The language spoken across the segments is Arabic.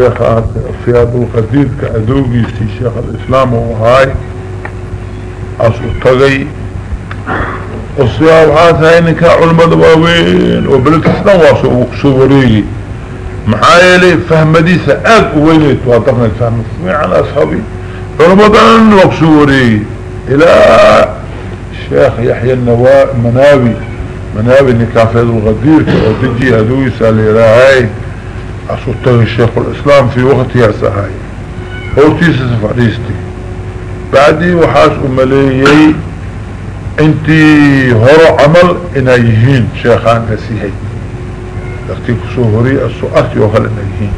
شيخ في هذا القدير كأدوغي في شيخ الإسلام وهاي أسوطغي الصياب عاثة إنك علماء دواوين وبالكسنا وصوري محايلي فهم ديسة أك وينيت وطرنا الفهم عن أصحابي. رمضان وصوري إلى الشيخ يحيى النواء مناوي مناوي نكافيد الغدير ودجي هدوي سالي راهي أسوطه الشيخ الإسلام في وقت ياسهاي هو تيسس فريستي بعدي وحاس أمليي إنتي هرو عمل إنايهين شيخان اسيهي اختيك صهري السؤالتي وغل إنايهين.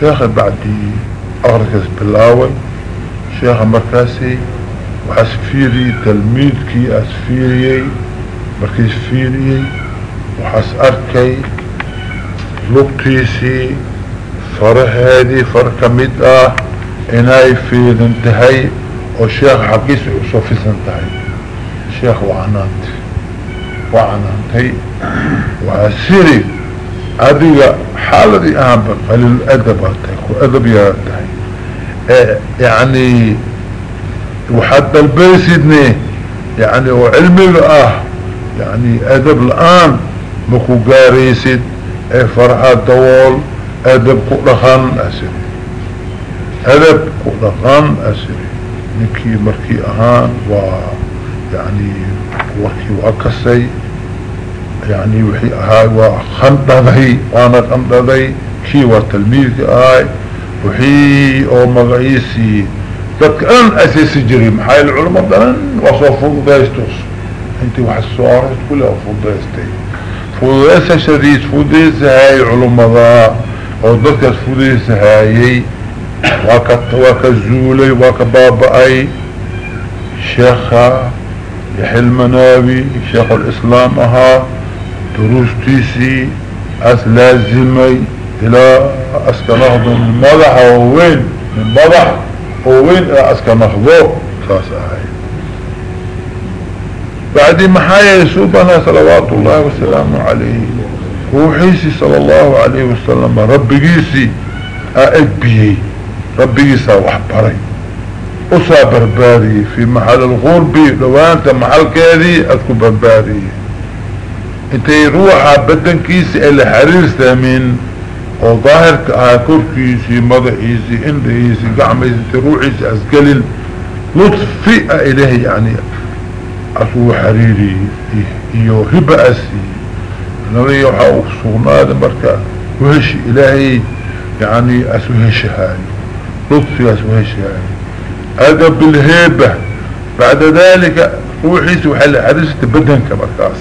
شيخ بعدي اغركز باللاوي شيخ مركاسي وحسفيري تلميذكي اسفيري مركز فيري وحس أركي لقتيسي هذه فرق مدة اناي في انتهي وشيخ حقيسي وصوفي سنتهي الشيخ وعنانت. وعنانتي وعسيري هذه حالة اهم قليل الادب وادب ياتي آه يعني وحتى البيسدني يعني وعلمي آه يعني أدب الآن مكو قاريسد فرحة دوول أدب قرخان أسري. أدب قرخان أسري. نكي مركي أهان و يعني وحي وكسي يعني وحي هاي وخندضي وأنا خندضي كي وتلميذ هاي وحي أو مغعيسي اساسي جري محاي العلماء دان وصفوا دايستوس. أنت واحد السؤال كلها فضيستي فضيسة شديد فضيسة هاي علماء ذا أو ذاتك فضيسة هاي وكزولي وكبابأي شيخة يحيى المناوي شيخ الإسلام أها دروستيسي أس لازمي إلى أسكنهض من مضح ووين من مضح ووين إلى أسكنهضو ساسا هاي بعد محايا يسوبنا صلوات الله وسلامه عليه. روحيسي صلى الله عليه وسلم ربي جيسي أأبيه جيسا وحبري أسا برباري في محل الغربي لو أنت محل كذي أذكر برباري إنت روحا بدن كيسي اللي حريرسة من وظاهر كاكور كيسي مضحيسي اندهيسي قعميسي روحيسي أسقلل لطفئ إليه يعني. أسو حريري إيو هبأسي نرى يوحا أفصونا هذا مركا وهش إلهي يعني أسو هشهاي لطفي أسو هشهاي أدب بالهيبة. بعد ذلك روحي سوحل حدثت بدن كمركاس.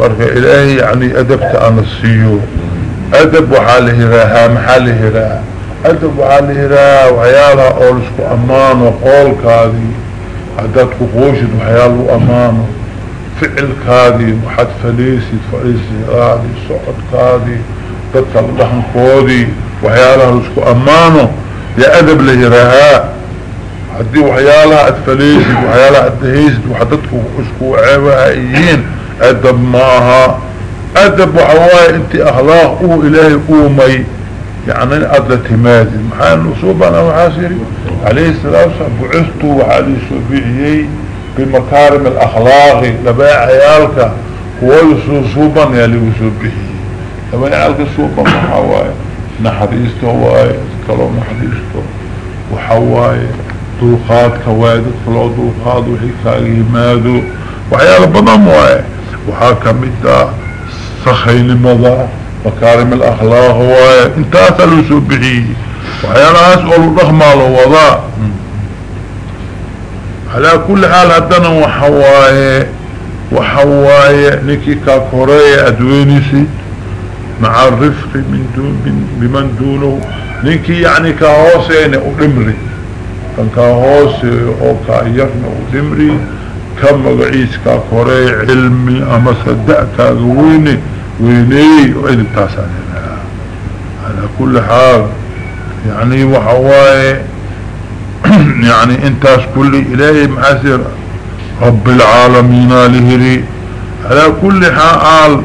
بركة إلهي يعني أدبت أنا السيو. أدب وحاله راها محاله راها. أدب وحاله راها وحيالها أولسكو أمان وقول كاذي. عددك قوشد وحياله أمان فعل كاذي وحد فليسي فليسي راضي صعد كاذي تدخل لحن كودي وحيالها لسكو أمانه يا أدب لهراها حدي وحيالها أدفليسد وحيالها أدهيسد وحددكو اسكو عوائيين أدب معها. أدب وحواي انت أخلاق أو إلهي اومي يعني أدلت همادي محايا النصوب أنا محاسري عليه السلام بعثته وحالي سبيعي بمكارم الأخلاق لباع عيالك هو يسوصوبا يلي وسبيعي لباع عيالك سوبا محواي نحريسته هواي كلو نحريسته وحواي. دوقات كوادد كلو دوقات وحكاقي مادو وحيال بضم واي. وحاكم إدا سخين مكارم الأخلاق هواي انت أثلوا سبحي وحيال أسألوا رحمة الوضاء على كل حال هدنا وحواي وحواي نكي كاكوري أدوينيسي. مع الرفق من دون من بمن دونه. نيكي يعني كهوسين ودمري كان كهوسي أو كايرنا ودمري كم مقعيس كاكوري علمي أما صدق كاقويني ويني وإذ بتاسانينا على كل حال يعني وحواي يعني انتاس كل إلهي معسر رب العالمين لهري. على كل حال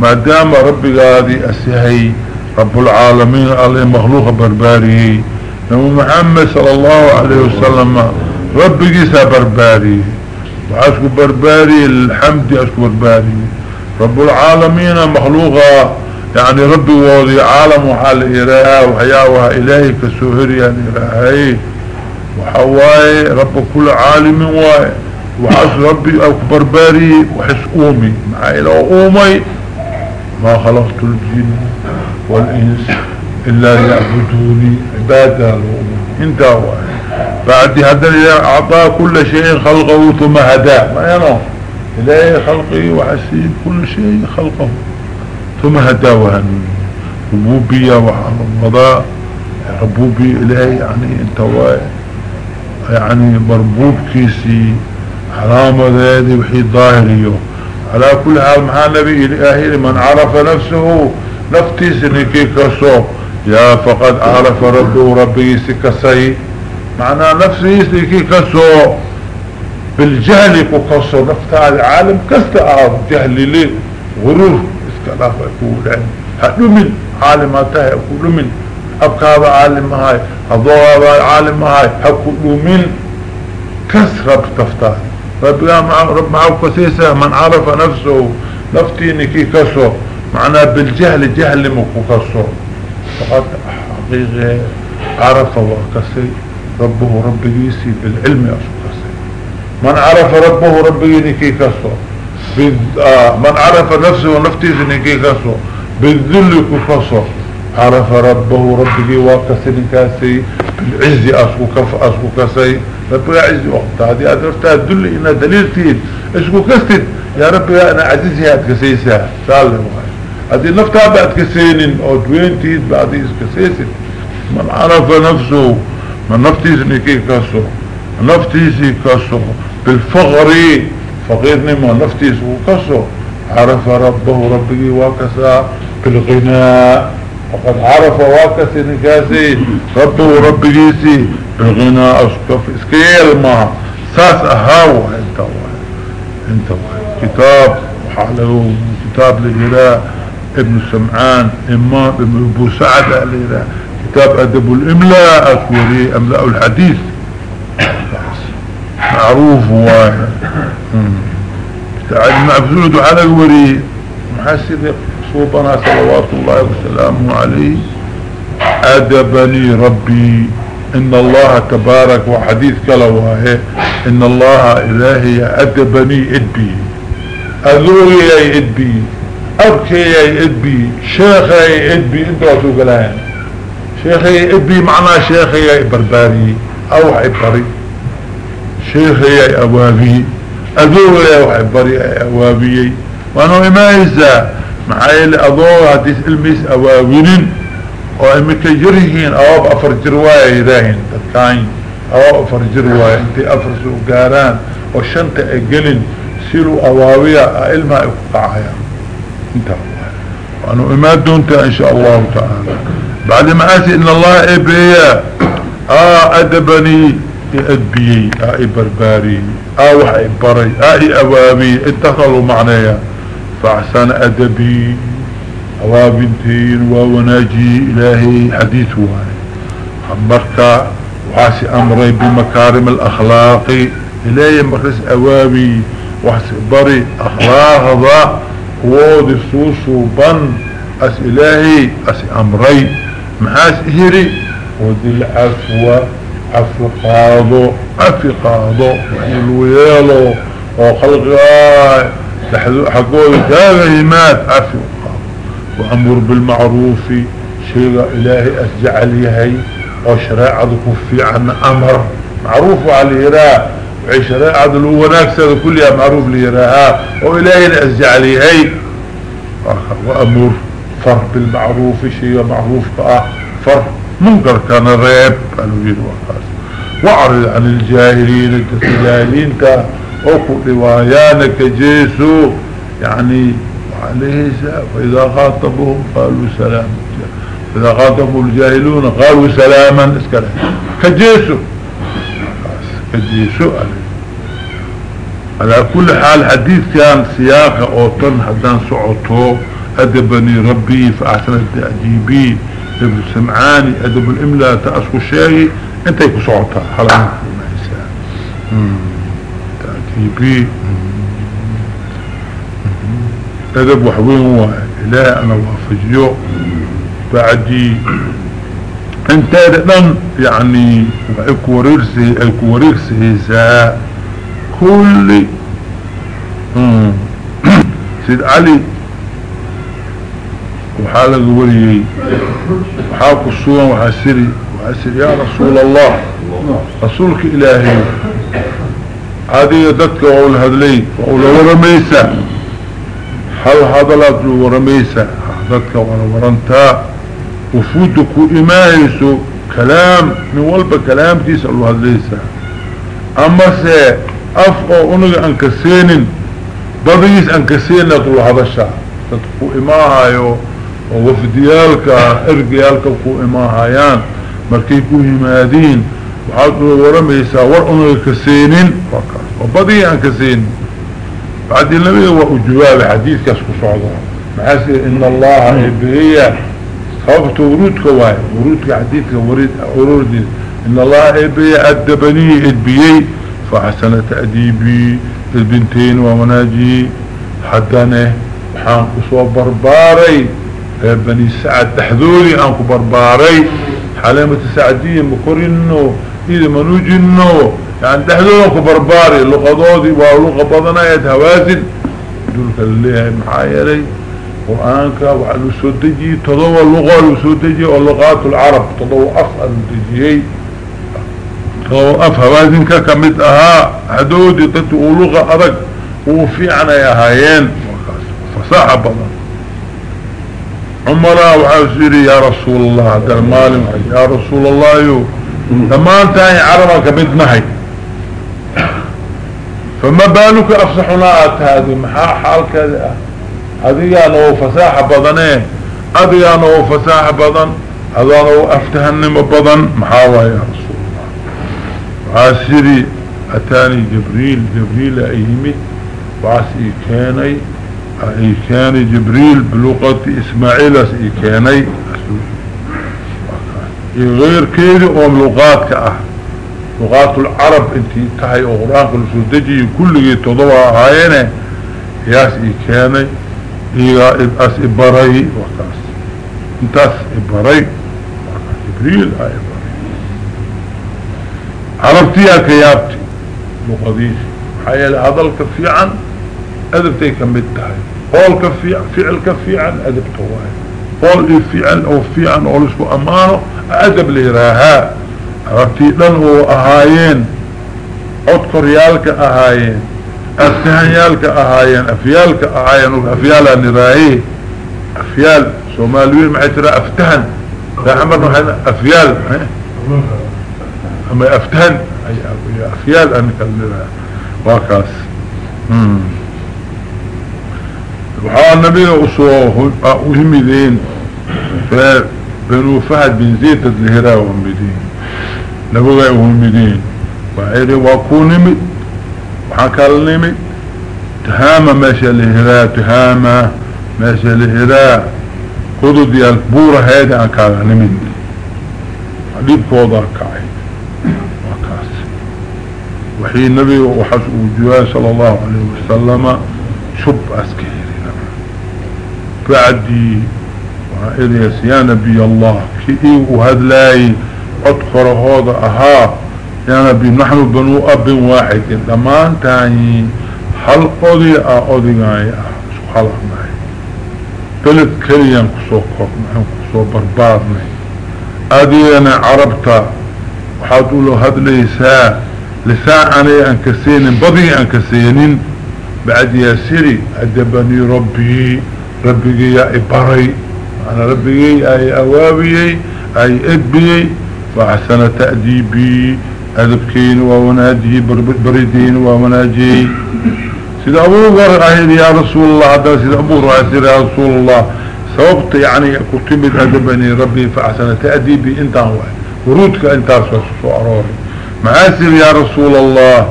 ما دام ربي قادي أسهي رب العالمين عليه مخلوق برباري. نبي محمد صلى الله عليه وسلم ربي قيسا برباري. وعسكو برباري الحمد أسكو برباري. رب العالمين مخلوقة. يعني ربي وضي عالم وحال إيراها وحياوها إلهي كسوهري يعني إلهي. وحواي رب كل عالم واي. وحس ربي أكبر باري وحس أومي. مع إله أومي ما خلقت الجن والإنس إلا يعبدوني عبادة انت واي. بعد هذا أعطى كل شيء خلقه ثم هداه. ما ينو إلهي خلقه وحسين كل شيء خلقه. ثم هداه وهنوني ربوبية وحمضاء ربوبي إلهي يعني أنت يعني مربوب كيسي. حرام ذي وحي ظاهرية. على كل حال مع نبي الإلهي من عرف نفسه. نفتي سنكي كسو. يا فقد عرف ربه ربي سكسي. معنى نفسي سنكي كسو. بالجهل كسو نفتها العالم كست أعرف جهل لي غرور. اسكلاف يقول هدو من عالماتها يقول من. أبكى عالم هاي أضوى عالم هاي حكو من. كسر بتفتح. رب رب معه كسيسة من عرف نفسه نفتي نكي كسو معناه بالجهل جهل مكو كسو فقط حقيقة عرف وكسي ربه رب يسي بالعلم كسي من عرف ربه رب نكي كسو آه، من عرف نفسه ونفتي نكي كسو بالذل كسو عرف ربه ربه وكسي نكاسي بالعز أسكو كف أسكو كسي ربي عزي وقت هذه أدرتها تدل إنها دليل تين اسكو كستد يا ربي أنا عزيزي هاتكسيسها سالم هذه نفتها بعد كسين أو دوين تيد بعد كسيسد من عرف نفسه من نفتيس نكي كسو نفتيسي كسو بالفغر فغيرني ما نفتيس كسو عرف ربه ربي وكسا بالغناء وقد عرف واكس نكاسي ربه ربكيسي بالغناء اسكف اسكيل ما. ساس أهاو أنت واحد. أنت واحد. كتاب وحاله. كتاب لإله ابن سمعان. إمام ابن أبو سعد كتاب أدب الإملاء. اسوري أملاء الحديث. معروف واحد تعالى معبزود على وري محسد صوبنا صلوات الله وسلامه عليه. أدبني ربي. إن الله تبارك وحديث كلوه إن الله إلهي أدبني إدبي. أذوي يا إدبي. أبكي يا إدبي. شيخي إدبي. انتو أتوقلان شيخي إدبي معنى شيخي برباري أو عبري. شيخي يا أوابي أذوي يا عبري أوابي وأنا ما يزا. محايل أضوه هديس الميس أواوينين وإمكا جرهين أواب أفر جروايا يداهين تتكاين. أواب أفر جروايا إنتي أفر سوقاران. وشنت أقلن. سيلو أواوية إلما إقطاعها إنت وأنه إماد دونت إن شاء الله تعالى. بعد ما أسي إن الله إبريا آه أدبني أدبي آه برباري آه وحي بري آه أوابي اتخلوا معنايا فأحسن أدبي أوابنتين ووناجي إلهي حديث واي أمرك وحاسي أمري بمكارم الأخلاق إلهي مخلص أوابي وحاسي بري أخلاق ذا ووضي سوسو بن أس إلهي أس أمري. محاس إهري ودي العفو عفو قاضو عفو قاضو وخلق حقوه كان مات عفو وأمر بالمعروف شيء إلهي أسجع هاي وشراعة كفي عن أمر. معروف على راء وشراعة الوناكسة كلها معروف ليراها وإلهي أسجع هاي وأمر فر بالمعروف شيء معروف فر منكر كان ريب قالوا يروح وأعرض عن الجاهلين الجاهلين اوكو روايانك جيسو. يعني عليه فإذا خاطبهم قالوا سلام. إذا خاطبوا الجاهلون قالوا سلاما اسكاله كجيسو. كجيسو عليه. على كل حال حديث كان سياقه أو تن حدان سعوتو. أدبني ربي فأحسن التأديبي إبن سمعاني أدب الإملاء تأسكو الشيء انت يكو صعطة حلقة تأديبي أدب وحوين هو إله أنا وأفجيو. بعدي انت لن يعني اكوريرسي اكوريرسي كل. سيد علي وحالة وريي وحاكو السوان وحاسري وحاسري يا رسول الله رسولك إلهي هذه يددك وأقول هذلي وأقول ورميسة هل هذا لا ورميسة هددك ورمرنتا وفودك إمايسو كلام من والب كلام تسأل هذليسة أما سي أفقو أنك أنكسين بضيس أنكسين لطول هذا الشعب تدقوا إماهايو ووفديالك ارقيالك كو إماهايان مركي كو همادين وحاطوا ورميسا ورأنو كسينين وبضي أنكسين بعد النبي وأجواب حديث كاسكو صعدا محاسي إن الله إبهية. خافت ورودك واي. ورودك حديثك ورود إن الله إبهية أدبني إدبيي فحسن تأديبي البنتين ومناجي. حدانه حان كسو برباري. بني سعد تحذوري أنكو برباري. حليمة سعدية مكورينو إذا منوجينو. يعني تحذوري أنكو برباري. دي ولغة بضنا يتهوازن دولك اللي محايري. قرآنك وعلى سودجي تضوى اللغة السودجي واللغات العرب. تضوى أفعل السودجي تضوى أفهوازنك كمتها حدودي تتقو لغة أرق وفي عنا يا هايين فصاحة بضن عمراء وحاسيري يا رسول الله هذا المال يا رسول الله يو. لما انتهي عربك بدنهي فما بالك افصحنا هذه؟ محا حالك هذه؟ انه فساحة بضنة. هذه انه فساحة بضن. هذا انه أفتهنم بضن. محاوى يا رسول الله. وحاسيري أتاني جبريل جبريل أيمي. وعسي كاني. اي كان جبريل بلغة إسماعيل اي كاني غير كيدي ام لغات كأه. لغات العرب انتي تحي اغراق السودجي كل تضوى هاينة ياس اي كاني إيغا اس ابراي وكاس. إنتاس ابراي جبريل آي ابراي عربتيها كيابتي. لغديش حيال هذا الكفي أدبتي كمدتهاي قول كفي فعل كفي عن أدبته واي قول فعل أو فعل أو لسكو أمانه أدب ليراها. عرفتي؟ لن هو أهايين. أذكر يالك أهايين. أفتهن يالك أهايين. أفيالك أهايين. أفيالا نراهي أفيال سومالوين معي ترى أفتهن. لا عمر نحن أفيال. أما أفتهن. أي أفيال أنك النراهي واكاس امم وحا النبي أسوه وهمدين فبنو فهد بن زيد الهراء وهمدين نبغي وهمدين وعيري وكون نمد وحكى النمد تهامة ماشي الهراء تهامة ماشي الهراء. قدو دي البورة هيدا أكاد نمد حديب كوضا كعي وكاس. وحي النبي وحسه جواه صلى الله عليه وسلم شب أسكي. بعدي. وإليس يا نبي الله كئي وهدلاي أدخر هذا أها. يا نبي نحن بنو أب واحد. لما انتاني هل قضي أقضي معي سبحان الله بلد كريان كسو قرن كسو بربارني أدي أنا عربتا. وحاطولو هدليسا لساعني أنكسين بضي أنكسين بعد يا سيري أدبني ربي. ربي يا إبري أنا ربي أي أوابي أي إدبي وحسن تأديبي أدبكين ووناجي بريدين ووناجي سيد أبو غرق يا رسول الله هذا سيد أبو رأسي يا رسول الله. سببت يعني كتمت أدبني ربي فحسن تأديبي أنت هو. ورودك أنت سوى عروري معاسر يا رسول الله.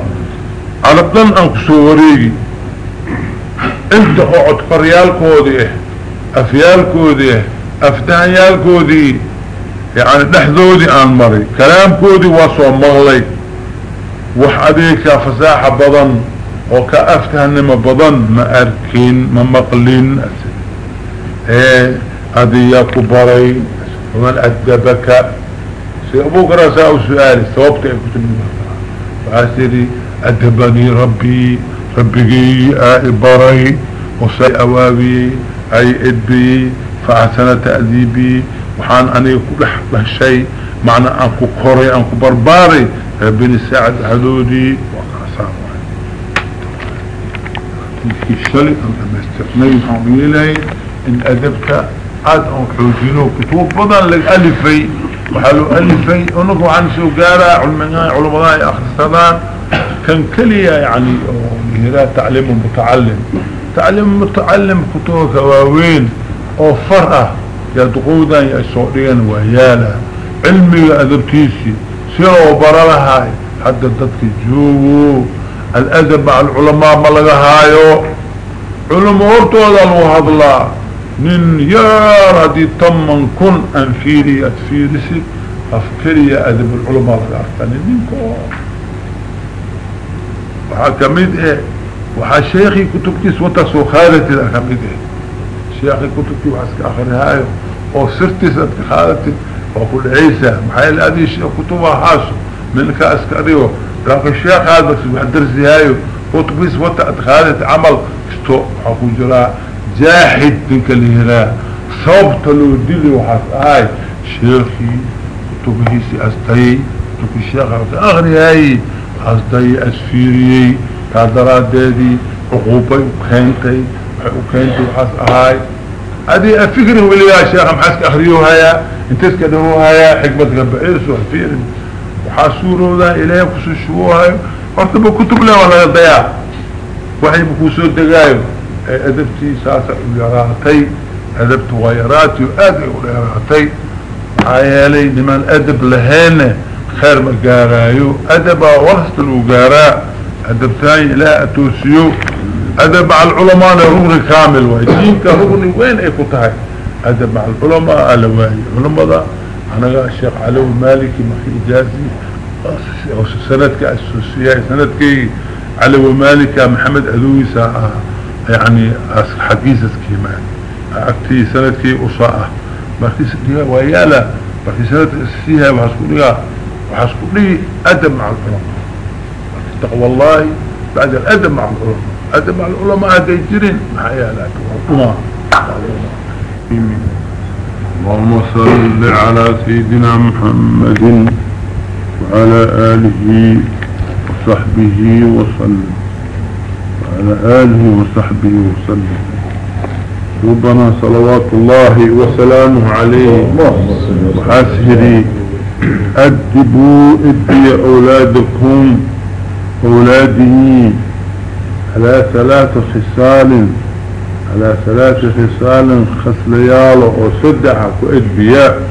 على طن أنك سوريجي انت اقعد قريال كودي افيالكودي افتهيالكودي يعني دحذودي آن مري. كلامكودي وصو مغلي. وحديك فساحة بضن وكأفتهنم بضن. ما أركين ما مقلين. إيه ياكو بري ومن أدبك. سيبوك رساء سؤالي ثوبت كتب. وعسيري أدبني ربي. ربي آئي بري وصي أوابي أي إدبي فأحسن تأذيبي. وحان أني كلح بهالشيء معنى أنكو كوري أنكو برباري. بني ساعد حدودي وقاسام في الشلي أنت مستقنين حميلي إن أدبت عاد أن حوجينه كتوب بدن للألفي وحلو ألفي ونقو عن سوقارة علماء علماء أخصدان كان كلية يعني هنا تعليم متعلم. تعليم متعلم كتوب كواوين أو فرقة يدقودا يسعودين ويالا علمي أدبتيسي سيروا برالها حتى تدك جوو. الأدب مع العلماء ملغهايو. علماء ارتوضا الوهد الله من يار هدي طمن كن أنفيري أتفيرسي. أفكري أدب العلماء لغارتاني منكو وحكميد إيه؟ وحا شيخي كتبتيس وتسو خالتي إيه شيخي كتبتي وحسك آخر هاي أو سرتيس خالتي. وكل عيسى. محايل هذه كتبها حاسو من كاسكاريو لكن الشيخ هذا بس بحدرسي هاي كتبتيس وتأدخالتي عمل. استو حكو جراء جاحد تلك الهراء صوبت له دلي وحاس. آي. شيخي كتبهيسي أستي. كتب الشيخ أغري هاي أستي أسفيري كادرات دادي عقوبة وكينتي وكينتي وحاس آي هذه ولي يا شيخ محاسك أخريوها يا انتسك دهوها يا حكمة قبعيس وحفير وحاسورو ذا إليه كسوشوها ارتبوا كتب له ولا يضيع وحي بكوسو دقايو. أدبتي ساسة يراتي أدبت غيراتي وأدب غيراتي عيالي لمن أدب لهين خير مقارايو أدب ورثت الوقاراء أدبتاني لا أتوسيو. أدب على العلماء رغن كامل ويدينك رغن وين أي كتاي أدب مع العلماء ألواي علماء ذا أنا الشيخ علو مالكي مخي إجازي. سندك السوسية سندك علو مالكي محمد أذوي ساعة. يعني حقيسة كيمان أكتي سندك أصاء مركز لها ويالا مركز سند فيها وحسكو لها وحسكو لي أدب مع العلماء. تقوى. الله بعد الأدب مع العلماء. أدب مع العلماء هذا يجرين. حيالك وعطنا اللهم صل على سيدنا محمد وعلى آله وصحبه وسلم. وعلى آله وصحبه وسلم. ربنا صلوات الله وسلامه عليه. وحاسهري أدبوا إدي أولادكم. أولاده على ثلاث خصال على ثلاث خصال خصليال وصدح وإدبياء.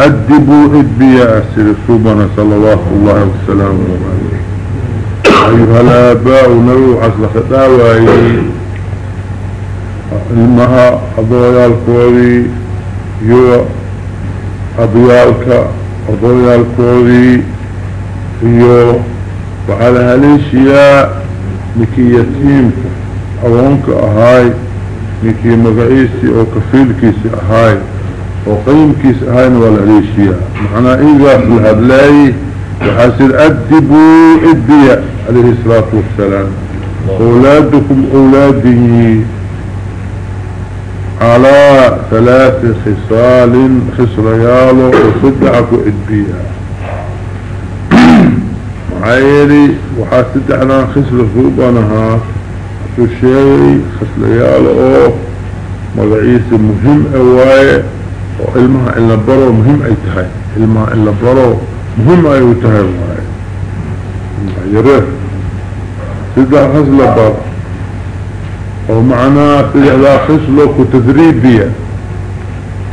أدبوا إدبياء سير ربنا صلوات الله عليه. أيها الآباء نبو عصر خطاوائي المها أضويالكوري يو أضويالك أضويالكوري يو وعلى هاليشياء لكي يتيم أوانك أهاي لكي مغعيسي أو كفيلكيسي أهاي وقيمكيسي أهاي ولا هاليشياء معنى إيقاف الهبلاي وحاسر أدبوا إدبيا عليه الصلاة والسلام. أولادكم أولاده على ثلاث خصال خصريال وصدعك إدبيا معايري وحاسدعنا خصر صوبانها الشيء خصريال أو. مغعيس مهم أواي وعلمها إلا برو مهم أي تهي علمها إلا برو مهم أي تهي واي معايره سدع خصل بر ومعناه سدع خصله كتدريبية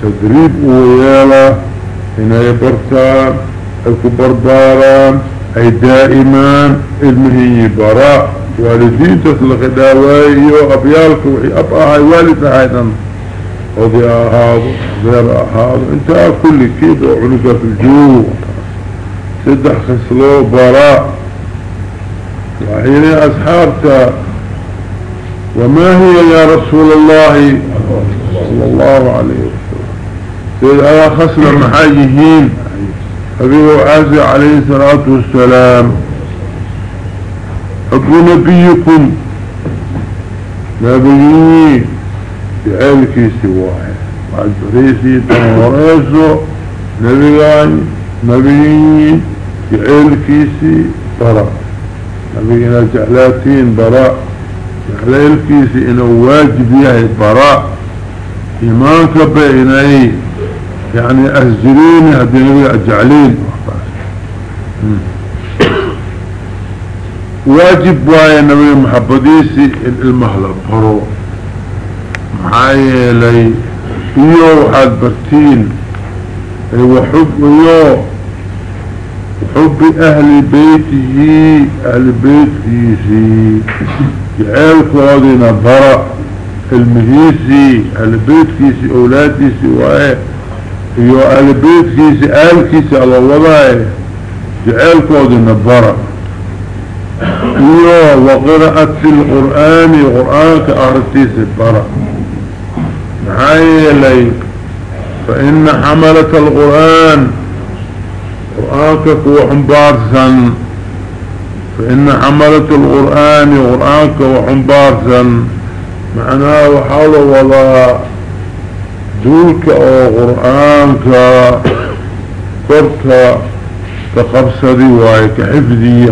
تدريب ويالا. هنا يبرتان الكبرداران أي دائما علمه براء والدين تسلق داوائي أبيالك وحي هاي والد oday ahaado deer ahaado intaa kulli kiid oo cunuga fi joog saddex khisloo baraa waxay asxaabta وما هي يا رسول الله؟ صلى الله عليه وسلم. سيد ايا خسر محايهين. حبيب عازي عليه الصلاة والسلام. حب نبيكم. نبيين بعيلك سواحي بعد بريسي تنوريسو. نبيان نبيين بعيلك براء نبينا جعلاتين براء جعلالك إنه واجب يهي براء إيمانك بيني. يعني أهزرين هدي نبي أجعلين واجب واي نبي محبديسي المهلة برو. معايا لي ايو وحاد برتين. وحب ايو وحب أهل بيته أهل بيته جعل كودنا برا المهيسي أهل بيتكيسي اولاديسي وايه هي أهل البيت في سؤال كيس على الوضع سؤال كود النبارة هي وقراءة في القرآن القرآن كأرتيس البارة معايا فإن حملة القرآن القرآن كهو حمبارسا فإن حملة القرآن القرآن كهو حمبارسا معناه حول والله دولك أو قرآنك قرطة كقبصدي واي كحفظي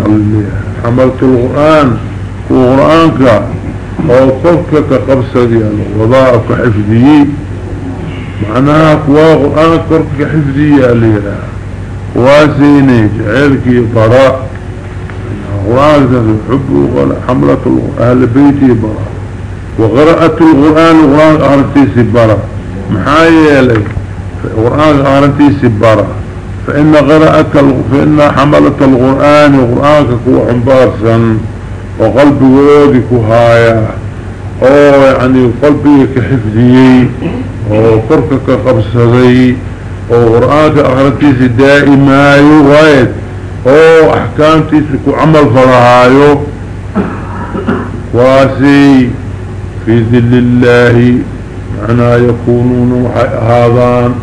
حملت القرآن. وقرآنك أو قرطة كقبصدي الوضاء كحفظي معناها كوا قرآنك قرطة كحفظي الليلة واسيني جعلك براء قرآنك حب حملة أهل بيتي براء وقرأت القرآن وقرآن أهل براء محايا لي القرآن أغرنتي سبارة. فإن غرأك فإن حملة القرآن وقرآنك كو عمبارسا وقلبي وديك هايا أو يعني قلبي كحفظي أو فرقك قبصدي أو قرآنك أغرنتي دائما يغايد. أو احكامتي كو عمل فرهايو. واسي في ذل الله معنى يكونون هذان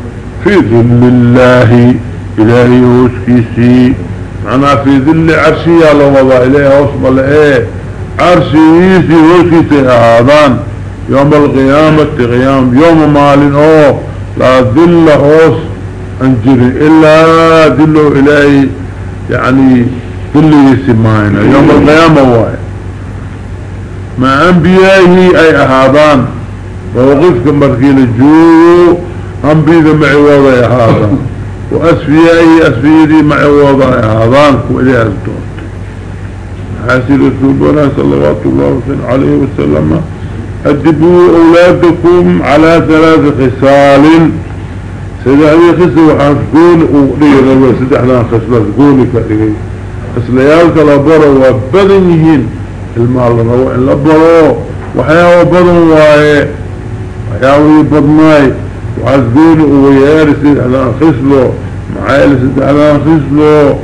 في ذل الله إلهي وسكيسي معنى في ذل عرشي الله وضع إليه وصم لإيه عرشيسي وسكيسي هذان يوم القيامة قيام. يوم مال أوه لا ذل هوس انجري إلا ذل إلهي. يعني ذل يسمعنا. يوم القيامة واحد مع أنبيائه أي أهادان موقفك مركين الجوء هم بيذا معوضة هذا. وأسفيائي أسفيدي معوضة هذا. وإليه الدون حاسل رسولنا صلوات الله عليه وسلم. أدبوا أولادكم على ثلاث خصال. سيدة هذه خصل وحاسكون وقليل ربا سيدة أحنا خصلة قولي كأليه خصليالك لبروا وبدنهين المال روح لبروا وحياة وبدن وايه وحياوي بدناي وعزقوني ويارسي على خسلو معايلسي على خسلو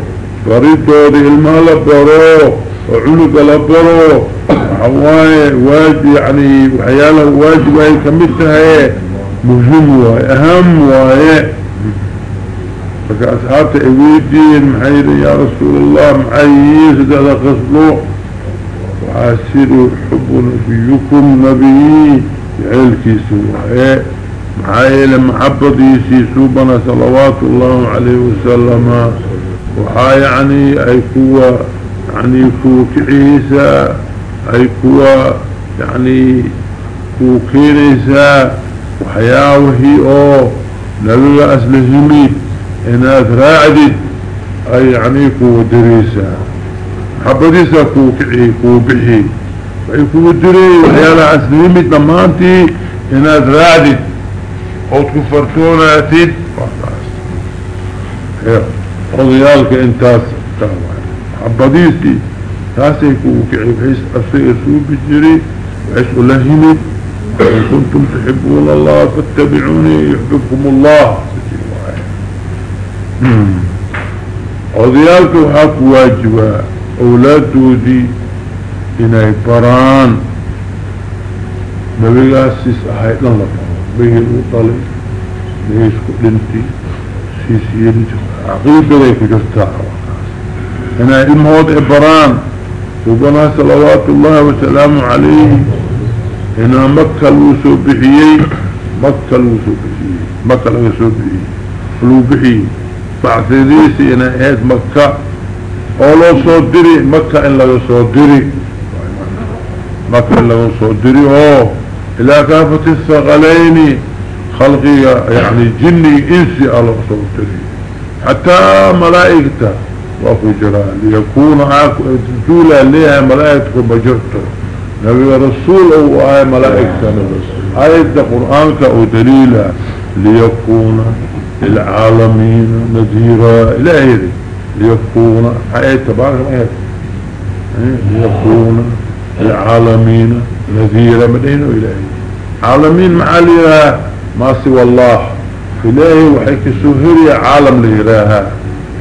فريتو دي المال برو وعنق لبرو وحواي واجي يعني وحياله واجي واي كمتها مهم واي أهم واي. فكأصحابت ايويدين محيد يا رسول الله محييس على خسلو وعاسروا حب نبيكم نبيين جعلكي سوحي معايلة محبتي سوبنا صلوات الله عليه وسلم. وحا يعني أي كوة يعني كو كعيسى أي كوة يعني كو كيريسى وحياوهي أو نبي اسلهمي انات راعدت أي يعني كو دريسى محبتيسى كو كعي كو بحي ويكون دري وحيالا أسلمي دمانتي إناد رادد أو تكفرتونا أتيد رضيالك انتاس عبديسي تاسي كوكعي بحيث أسي أسوب الجري بحيث ألهمي إن كنتم تحبون الله فاتبعوني يحببكم الله. odayaalka waxaa ku waajibaa awlaadoodii إنه بران نبي قال سيس أحيط لن نبقى به الوطل نيس كلمتي سيس ينجو. عقيد بريك جرتا إنه إموت إبران. ربنا صلوات الله وسلام عليه. إنه مكة الوسو بحيي مكة الوسو بحيي مكة الوسو بحيي فلو بحيي فعثي ريسي إنه إيه مكة. أولو صدري. مكة إن لا يصدري. مكة لو صدري. أو إلى كافة الثقلين خلقي يعني جني إنسي على صدري حتى ملائكته وفجرا ليكون جولا لها ملائكة بجرته. نبي رسول أو اي ملائكة نبي. رسول كأو دليلا ليكون العالمين نذيرا إلى ليكون حياة تبارك ليكون للعالمين نذيرا مدينه إلهي عالمين معاليها ما سوى الله. إلهي وحيك سهري عالم لإلهها.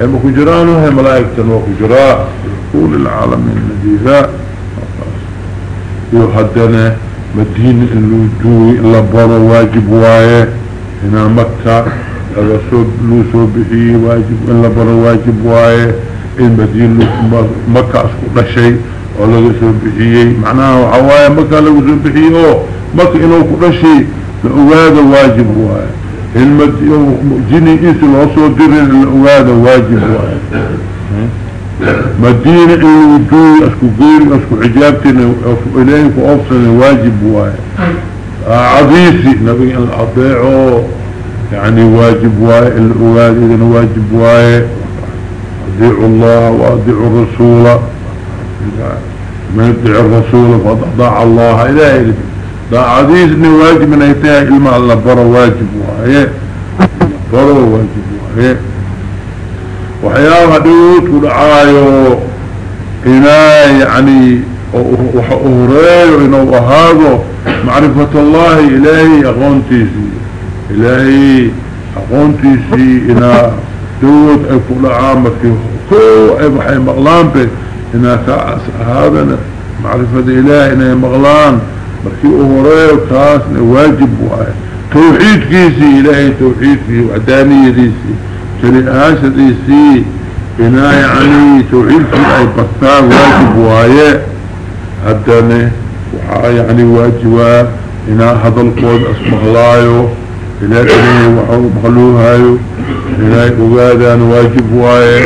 هم كجرانه هم ملائكة وكجراء يقول العالمين نذيرا يهدنا مدينة اللي إلا بارو واجب واية. هنا مكة laga soo luu soo bixiyey waajib in la baro waajib waaye ولغا شبحيي معناها وحوايا مكا لغا شبحيي أو مكا انو قرشي لأغادة واجب واي هلمت جيني ايسي الوصول درين لأغادة واجب واي مدينة ايوجوي أسكو قيري أسكو عجابتين أسكو اليك وافصل واجب واي عديسي نبي الاضيعو يعني واجب واي الأغادة واجب واي اضيعوا الله واضيعوا الرسول. Yeah. من يدعي الرسول أضاع الله إلهي دا عزيز إنه واجب من أيتها إلما الله. برا واجب واي برا واجب واي وحياها دوت ودعايو إنا يعني وحوريه إنه هذا معرفة الله إلهي أغنتيسي إلهي أقونتيسي إنا دود أي كل عامك كو أي بحي مغلان به إنا هذا معرفة إلهي إنا مغلان مركي أهوري وكاس واجب واحد توحيد كيسي إلهي توحيد كيسي وعدانية ديسي. شريعاشة ديسي إنا يعني توحيد كيسي أي بطان واجب واحد هداني وحا يعني واجبا إنا هذا القول أسمه الله إلى إليه وحو إلهي أقادان واجب وايه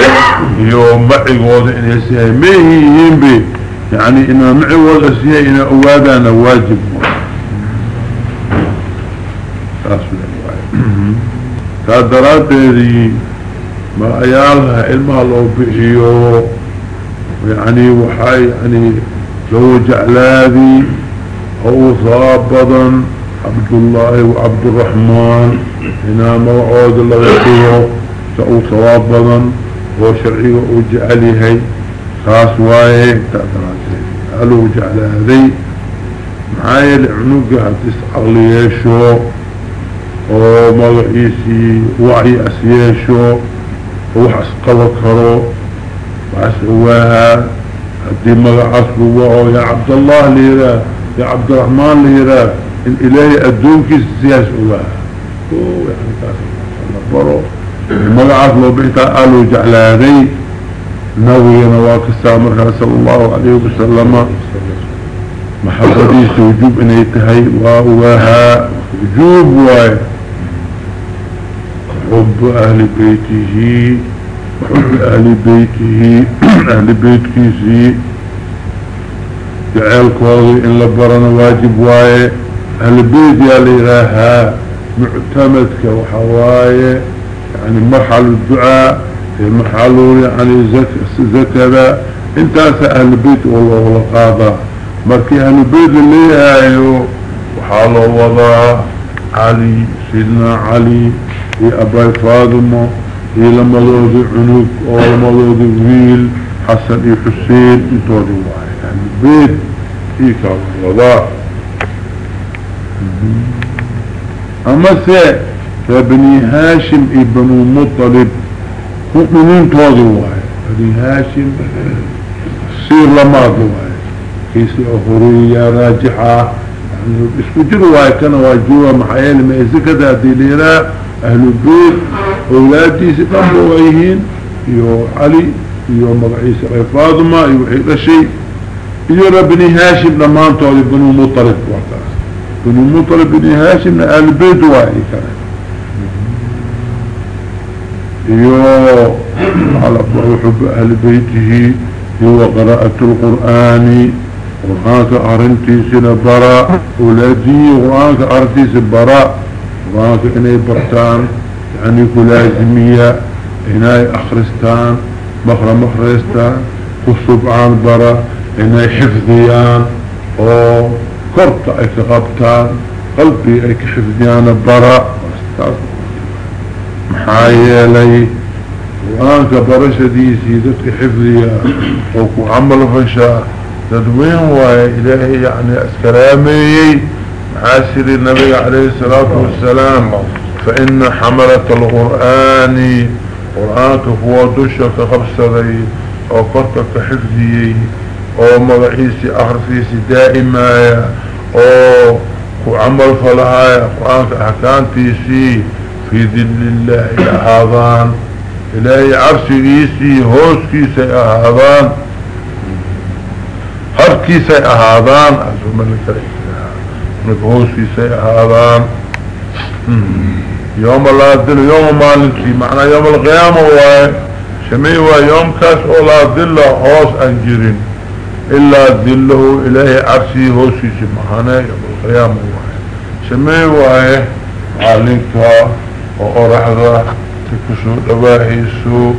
يوم معي قوض إن يسيهي ميهيين بي يعني إنا معي قوض أسيهي إنا أقادان واجب كادرات هذه ما أيالها إلما لو بحيو يعني وحاي يعني لو جعلادي أو صابضا عبد الله وعبد الرحمن هنا موعود الله يقوله سأو صوابا وشرعي وجعله خاص وايه تأثرات قالوا جعل هذي. معايا العنوق هاتس أغليشو ومغعيسي وعي أسيشو وحس قوكرو وحس هواها هدي مغعص بوعو يا عبد الله ليرا يا عبد الرحمن ليرا. إن إلهي أدونك السياس الله يعني كاسم برو المقعات لو بيتا قالوا جعلاني نوي نواك السامر صلى الله عليه وسلم. محبتي وجوب إن يتهي وواها وجوب واي. حب أهل بيته وحب أهل بيته أهل بيته جعل كوضي إن لبرنا واجب واي. البيت يا ليراها معتمدك وحواية يعني مرحل الدعاء مرحل يعني زكرة انت أهل البيت والله والله قاضى مركي أهل البيت اللي هايو وحاله وضع علي سيدنا علي هي اباي فاطمة هي لما لوذي عنوك أو لما لوذي ويل حسن إي حسين انتو واحد أهل البيت هي كان وضع. اما سي بني هاشم ابن مطلب مؤمنين توضي واي بني هاشم سير لما واي كيسي اخرية راجحة يعني اسكو جروا كان واجوا محايل ما يزكدا دي ليرا أهل البيت اولادي سيقام بوايهين يو علي يو مقعيس رأي فاطمة يو حيث شيء يو بني هاشم لما انتوضي بنو مطلب وقتها بنو مطلب بني هاشم واي كان يو على حب أهل بيته. هو قراءة القرآن. قرآنك سنة براء أولادي قرآنك سنة براء قرآنك إني برتان. يعني كلازمية. إني أخرستان. مخرى مخرستان. كسبعان براء إني حفظيان. أو أي كغبتان قلبي أي كحفظيان براء محايا لي وآنك برشديسي ذاتك حفظيا وكو عمل فنشاء تدوين واي إلهي يعني أسكرامي. عاشر النبي عليه الصلاة والسلام. فإن حملة القرآن قرآنك هو دشك خبصري. أو قرتك حفظي أو مغعيسي أحرفيسي دائما أو عمل فلها قرآنك أحكامتيسي في ذل الله هذان إلهي عرشيسي هوسكيسي أهادان هركيسي أهادان أزو ملك نك هوسكيسي أهادان يوم الله دل يوم مالكي معنى يوم القيامة هو شميوة يوم كاس أولا دل هوس أنجرين. إلا دله إلهي عرشي هوسكيسي معنا يوم القيامة هو شميوة معلنك وأرحضة تكسو دواهيسو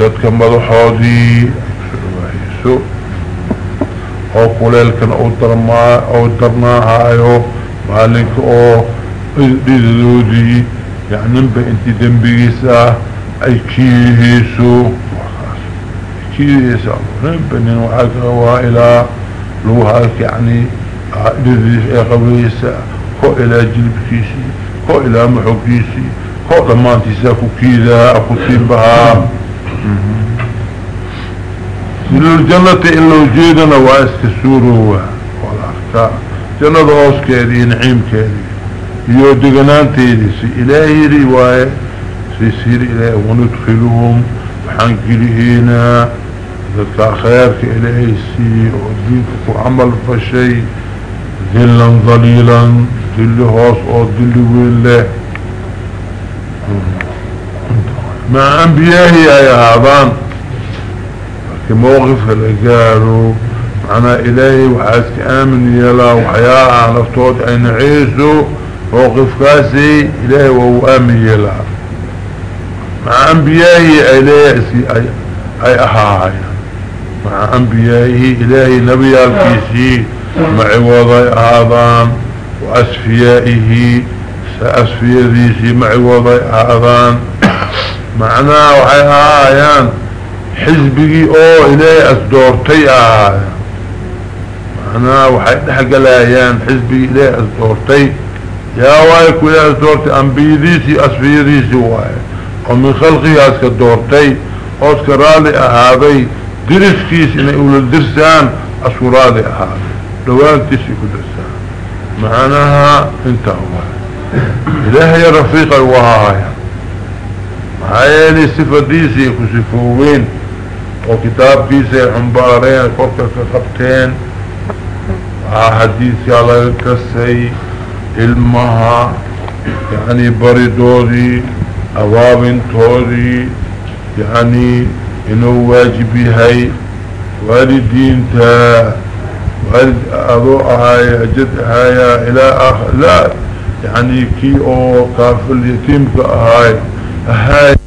دادك مدحوضي تكسو دواهيسو أو قليلكن أو درناها ايو مالك أو ديدودي يعني نبا انت دنبيسا أي كيهيسو كيهيسا نبا نوعك وائلا لوهاك يعني ديديس اي قبيسا كو إلى جلبكيسي كو إلى محوكيسي كو لما تساكو كيدا اكو تيبها من الجنة إلا وجيدنا واسك سوره والأركاء جنة غوص كيدي نعيم كيدي يو دقنان تيدي سي إلهي رواية سيسير إلهي وندخلهم وحنكلهينا ذكا خيرك إلهي سي ودينك عمل فشي ذلا ظليلا ذل هوس أو ذل وين له مع انبيائي يا في موقف الإجارو معنا إلهي وحاسك آمن يلا وحياء على طول أين عيسو. موقف كاسي إلهي وهو آمن يلا. مع أنبيائي إلهي أي أحاها مع أنبيائي إلهي نبي الكيسي مع وضع آذان وأسفيائه سأسفيا ذيسي مع وضع آذان معناه وحي آيان حزبي أو إلهي اسدورتي آه معناه وحي دحق الايان حزبي إلهي اسدورتي يا وايك إلهي اسدورتي انبيديسي اسفيديسي واي ومن خلقي اسك دورتي اسكرالي اهابي درس كيس ان أقول الدرسان اسورالي اهابي دوان تيسي كدرسان معناها انت هو الهي رفيق الوهايا هاي صفة ديسي كسفوين وكتاب كيسي حنبارين كوركا كخبتين حديثي على كسي إلمها يعني بريدودي أوابن تودي يعني إنه واجبي هاي. والدين تا والد أضوء هاي أجد هاي إلى آخر لا يعني كي أو كافل يتيم هاي هاي